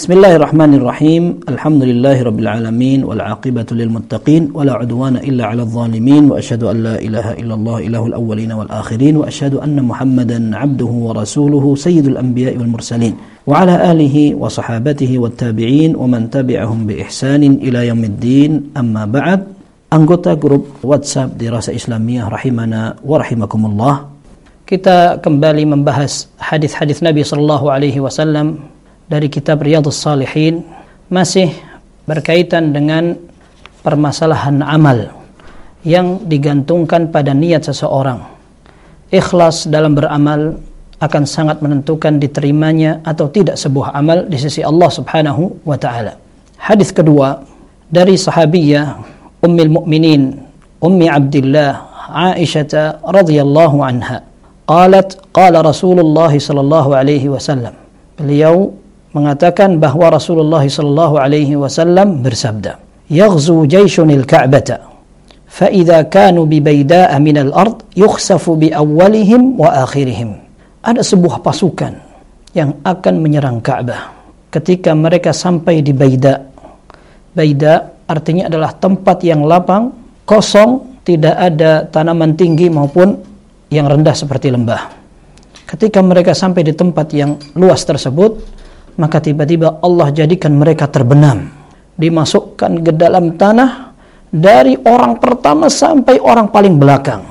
بسم الله الرحمن الرحيم الحمد لله رب العالمين والعاقبة للمتقين ولا عدوان إلا على الظالمين وأشهد أن لا إله إلا الله إله الأولين والآخرين وأشهد أن محمدا عبده ورسوله سيد الأنبياء والمرسلين وعلى آله وصحابته والتابعين ومن تبعهم بإحسان إلى يوم الدين أما بعد anggota grup WhatsApp Dirasa Islamiyah rahimana wa rahimakumullah. Kita kembali membahas hadis-hadis Nabi sallallahu alaihi wasallam. Dari kitab Riyadhus Salihin masih berkaitan dengan permasalahan amal yang digantungkan pada niat seseorang. Ikhlas dalam beramal akan sangat menentukan diterimanya atau tidak sebuah amal di sisi Allah Subhanahu wa taala. Hadis kedua dari sahabiyah Ummul Mukminin Ummi Abdullah Aisyah radhiyallahu anha. Qalat qala Rasulullah sallallahu alaihi wasallam. Beliau mengatakan bahwa Rasulullah sallallahu alaihi wasallam bersabda, "Yaghzu jayshunil Ka'bata, fa idza kanu bi bayda'a min al-ard yukhsafu bi awwalihim wa akhirihim." Ada sebuah pasukan yang akan menyerang Ka'bah ketika mereka sampai di Baida. Baida artinya adalah tempat yang lapang, kosong, tidak ada tanaman tinggi maupun yang rendah seperti lembah. Ketika mereka sampai di tempat yang luas tersebut, maka tiba-tiba Allah jadikan mereka terbenam. Dimasukkan ke dalam tanah dari orang pertama sampai orang paling belakang.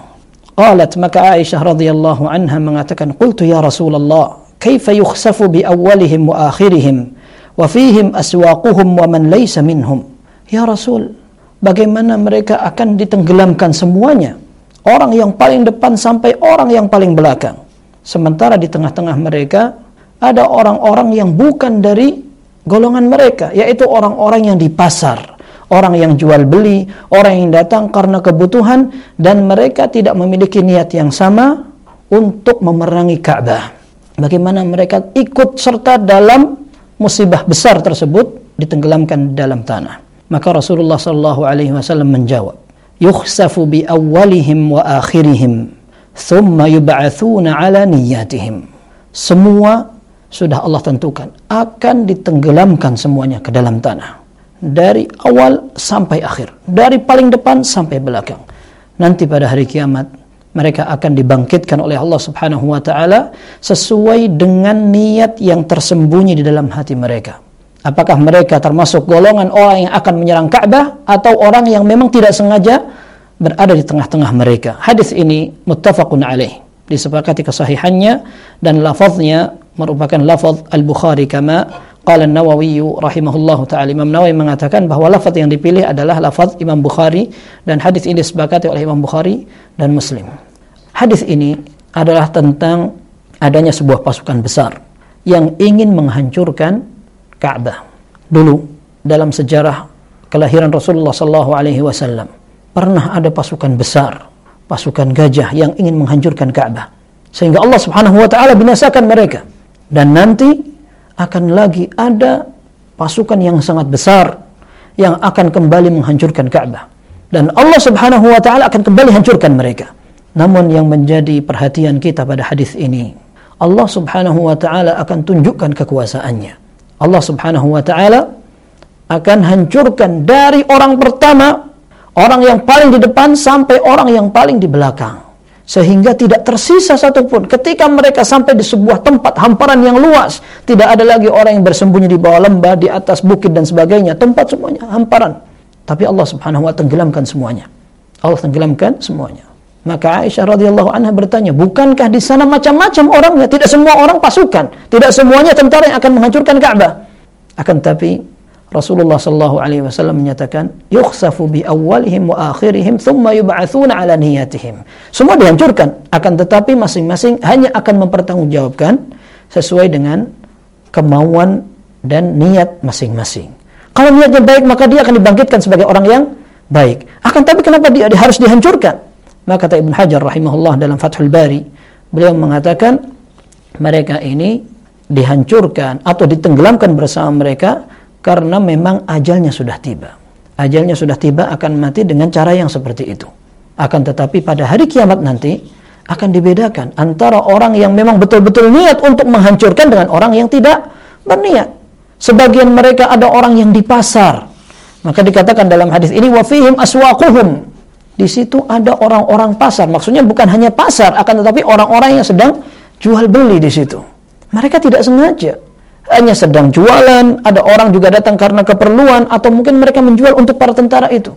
Qalat maka Aisyah radhiyallahu anha mengatakan qultu ya Rasulullah kaifa yukhsafu bi awwalihim wa akhirihim? Wa fihim aswaquhum wa man laysa minhum? Ya Rasul bagaimana mereka akan ditenggelamkan semuanya? Orang yang paling depan sampai orang yang paling belakang. Sementara di tengah-tengah mereka ada orang-orang yang bukan dari golongan mereka, yaitu orang-orang yang di pasar, orang yang jual beli, orang yang datang karena kebutuhan dan mereka tidak memiliki niat yang sama untuk memerangi Ka'bah. Bagaimana mereka ikut serta dalam musibah besar tersebut ditenggelamkan dalam tanah. Maka Rasulullah sallallahu alaihi wasallam menjawab, "Yukhsafu bi awwalihim wa akhirihim, thumma yub'atsuna ala niyyatihim." Semua sudah Allah tentukan akan ditenggelamkan semuanya ke dalam tanah. Dari awal sampai akhir. Dari paling depan sampai belakang. Nanti pada hari kiamat mereka akan dibangkitkan oleh Allah Subhanahu wa taala sesuai dengan niat yang tersembunyi di dalam hati mereka. Apakah mereka termasuk golongan orang yang akan menyerang Ka'bah atau orang yang memang tidak sengaja? Berada di tengah-tengah mereka. Hadis ini muttafaqun alaih. Disepakati kesahihannya dan lafaznya merupakan lafaz Al-Bukhari kama qala An-Nawawi rahimahullahu taala Imam Nawawi mengatakan bahwa lafaz yang dipilih adalah lafaz Imam Bukhari dan hadis ini disepakati oleh Imam Bukhari dan Muslim. Hadis ini adalah tentang adanya sebuah pasukan besar yang ingin menghancurkan Ka'bah. Dulu dalam sejarah kelahiran Rasulullah sallallahu alaihi wasallam pernah ada pasukan besar, pasukan gajah yang ingin menghancurkan Ka'bah. Sehingga Allah Subhanahu wa taala binasakan mereka dan nanti akan lagi ada pasukan yang sangat besar yang akan kembali menghancurkan Ka'bah. Dan Allah Subhanahu wa taala akan kembali hancurkan mereka. Namun yang menjadi perhatian kita pada hadis ini, Allah Subhanahu wa taala akan tunjukkan kekuasaannya. Allah Subhanahu wa taala akan hancurkan dari orang pertama, orang yang paling di depan sampai orang yang paling di belakang sehingga tidak tersisa satupun. Ketika mereka sampai di sebuah tempat hamparan yang luas, tidak ada lagi orang yang bersembunyi di bawah lembah, di atas bukit dan sebagainya. Tempat semuanya hamparan. Tapi Allah Subhanahu wa tenggelamkan semuanya. Allah tenggelamkan semuanya. Maka Aisyah radhiyallahu anha bertanya, "Bukankah di sana macam-macam orangnya? Tidak semua orang pasukan, tidak semuanya tentara yang akan menghancurkan Ka'bah." Akan tapi Rasulullah sallallahu alaihi wasallam menyatakan yukhsafu bi awwalihim wa akhirihim thumma yub'atsuna ala niyatihim. Semua dihancurkan, akan tetapi masing-masing hanya akan mempertanggungjawabkan sesuai dengan kemauan dan niat masing-masing. Kalau niatnya baik maka dia akan dibangkitkan sebagai orang yang baik. Akan tapi kenapa dia, dia harus dihancurkan? Maka kata Ibn Hajar rahimahullah dalam Fathul Bari, beliau mengatakan mereka ini dihancurkan atau ditenggelamkan bersama mereka karena memang ajalnya sudah tiba. Ajalnya sudah tiba akan mati dengan cara yang seperti itu. Akan tetapi pada hari kiamat nanti akan dibedakan antara orang yang memang betul-betul niat untuk menghancurkan dengan orang yang tidak berniat. Sebagian mereka ada orang yang di pasar. Maka dikatakan dalam hadis ini wa fihim aswaquhum. Di situ ada orang-orang pasar. Maksudnya bukan hanya pasar, akan tetapi orang-orang yang sedang jual beli di situ. Mereka tidak sengaja. Hanya sedang jualan, ada orang juga datang karena keperluan atau mungkin mereka menjual untuk para tentara itu.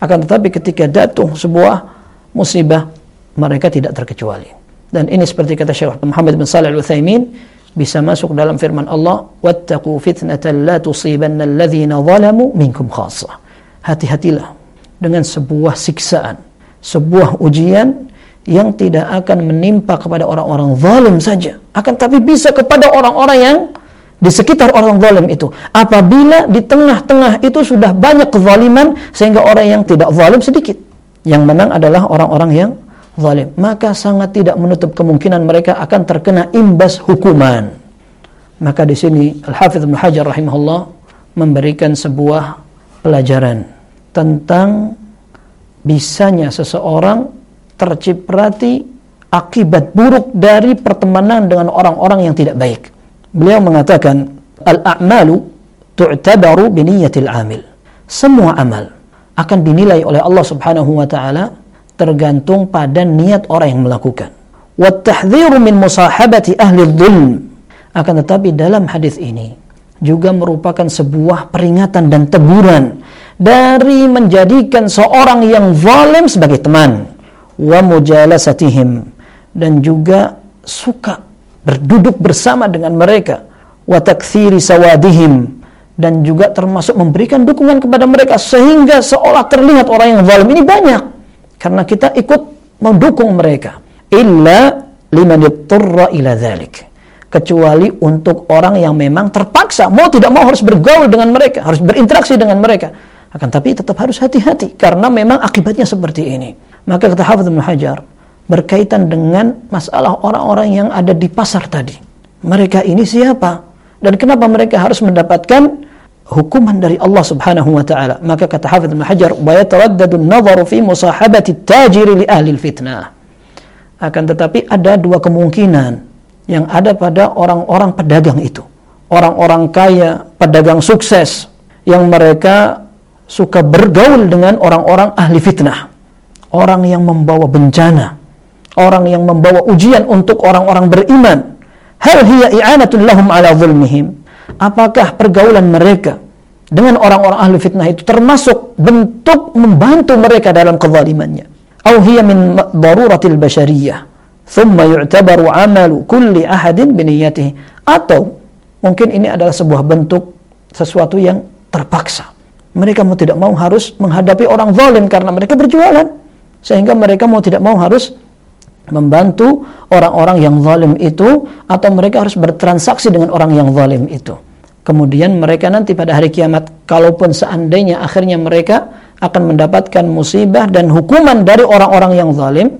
Akan tetapi ketika datang sebuah musibah, mereka tidak terkecuali. Dan ini seperti kata Syekh Muhammad bin Shalih Al-Utsaimin bisa masuk dalam firman Allah, "Wattaqu fitnatan la tusibanna alladhina zalamu minkum khassah." Hati-hatilah dengan sebuah siksaan, sebuah ujian yang tidak akan menimpa kepada orang-orang zalim saja, akan tapi bisa kepada orang-orang yang di sekitar orang zalim itu. Apabila di tengah-tengah itu sudah banyak kezaliman sehingga orang yang tidak zalim sedikit. Yang menang adalah orang-orang yang zalim. Maka sangat tidak menutup kemungkinan mereka akan terkena imbas hukuman. Maka di sini Al-Hafidz Ibnu Hajar rahimahullah memberikan sebuah pelajaran tentang bisanya seseorang terciprati akibat buruk dari pertemanan dengan orang-orang yang tidak baik. Beliau mengatakan, Al-a'malu tu'tabaru biniyatil amil. Semua amal akan dinilai oleh Allah subhanahu wa ta'ala tergantung pada niat orang yang melakukan. Wattahdhiru min musahabati ahli dhulm. Akan tetapi dalam hadis ini juga merupakan sebuah peringatan dan teguran dari menjadikan seorang yang zalim sebagai teman wa mujalasatihim dan juga suka berduduk bersama dengan mereka. Wa takthiri sawadihim. Dan juga termasuk memberikan dukungan kepada mereka sehingga seolah terlihat orang yang zalim ini banyak. Karena kita ikut mendukung mereka. Illa liman yattarra ila dhalik. Kecuali untuk orang yang memang terpaksa mau tidak mau harus bergaul dengan mereka harus berinteraksi dengan mereka. Akan tapi tetap harus hati-hati karena memang akibatnya seperti ini. Maka kata Hafidh Hajar berkaitan dengan masalah orang-orang yang ada di pasar tadi. Mereka ini siapa? Dan kenapa mereka harus mendapatkan hukuman dari Allah Subhanahu wa taala? Maka kata Hafidz Ibnu Hajar, "Wa yataraddadu an-nadharu fi musahabati at-tajiri li ahli al-fitnah." Akan tetapi ada dua kemungkinan yang ada pada orang-orang pedagang itu. Orang-orang kaya, pedagang sukses yang mereka suka bergaul dengan orang-orang ahli fitnah. Orang yang membawa bencana, orang yang membawa ujian untuk orang-orang beriman. Hal hiya i'anatun lahum ala zulmihim. Apakah pergaulan mereka dengan orang-orang ahli fitnah itu termasuk bentuk membantu mereka dalam kezalimannya? Au hiya min daruratil bashariyah. Thumma yu'tabaru amalu kulli ahadin biniyatihi. Atau mungkin ini adalah sebuah bentuk sesuatu yang terpaksa. Mereka mau tidak mau harus menghadapi orang zalim karena mereka berjualan. Sehingga mereka mau tidak mau harus membantu orang-orang yang zalim itu atau mereka harus bertransaksi dengan orang yang zalim itu. Kemudian mereka nanti pada hari kiamat kalaupun seandainya akhirnya mereka akan mendapatkan musibah dan hukuman dari orang-orang yang zalim,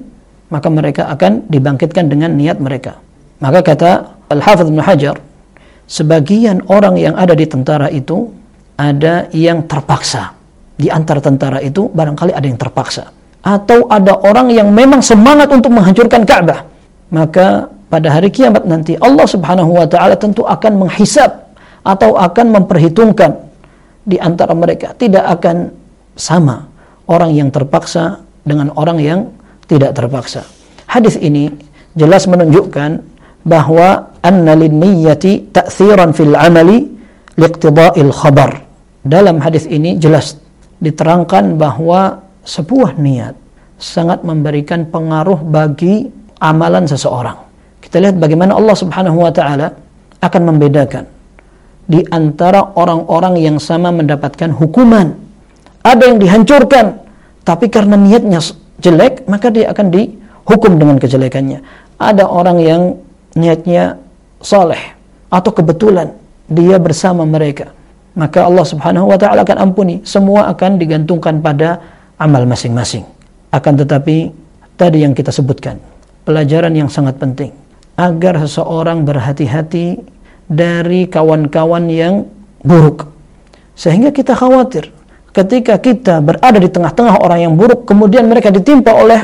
maka mereka akan dibangkitkan dengan niat mereka. Maka kata Al-Hafidh Ibn Hajar, sebagian orang yang ada di tentara itu ada yang terpaksa. Di antara tentara itu barangkali ada yang terpaksa atau ada orang yang memang semangat untuk menghancurkan Ka'bah, maka pada hari kiamat nanti Allah Subhanahu wa taala tentu akan menghisap atau akan memperhitungkan di antara mereka tidak akan sama orang yang terpaksa dengan orang yang tidak terpaksa. Hadis ini jelas menunjukkan bahwa anna niyyati ta'thiran fil amali liqtida'il khabar. Dalam hadis ini jelas diterangkan bahwa sebuah niat sangat memberikan pengaruh bagi amalan seseorang. Kita lihat bagaimana Allah Subhanahu wa taala akan membedakan di antara orang-orang yang sama mendapatkan hukuman. Ada yang dihancurkan, tapi karena niatnya jelek, maka dia akan dihukum dengan kejelekannya. Ada orang yang niatnya soleh atau kebetulan dia bersama mereka, maka Allah Subhanahu wa taala akan ampuni. Semua akan digantungkan pada amal masing-masing. Akan tetapi tadi yang kita sebutkan, pelajaran yang sangat penting agar seseorang berhati-hati dari kawan-kawan yang buruk. Sehingga kita khawatir ketika kita berada di tengah-tengah orang yang buruk kemudian mereka ditimpa oleh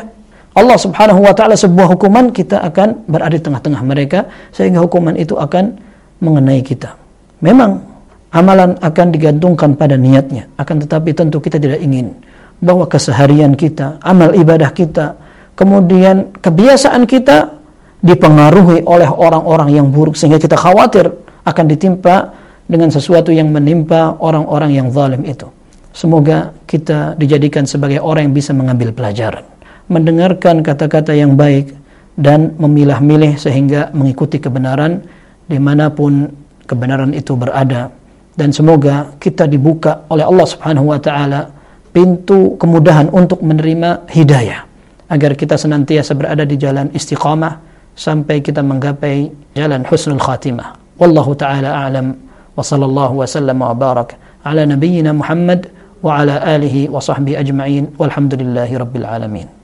Allah Subhanahu wa taala sebuah hukuman kita akan berada di tengah-tengah mereka sehingga hukuman itu akan mengenai kita. Memang Amalan akan digantungkan pada niatnya. Akan tetapi tentu kita tidak ingin bahwa keseharian kita, amal ibadah kita, kemudian kebiasaan kita dipengaruhi oleh orang-orang yang buruk sehingga kita khawatir akan ditimpa dengan sesuatu yang menimpa orang-orang yang zalim itu. Semoga kita dijadikan sebagai orang yang bisa mengambil pelajaran, mendengarkan kata-kata yang baik dan memilah-milih sehingga mengikuti kebenaran di mana pun kebenaran itu berada. Dan semoga kita dibuka oleh Allah Subhanahu wa taala pintu kemudahan untuk menerima hidayah agar kita senantiasa berada di jalan istiqamah sampai kita menggapai jalan husnul khatimah. Wallahu taala a'lam wa sallallahu wa sallam wa barak ala nabiyyina Muhammad wa ala alihi wa sahbihi ajma'in walhamdulillahi rabbil alamin.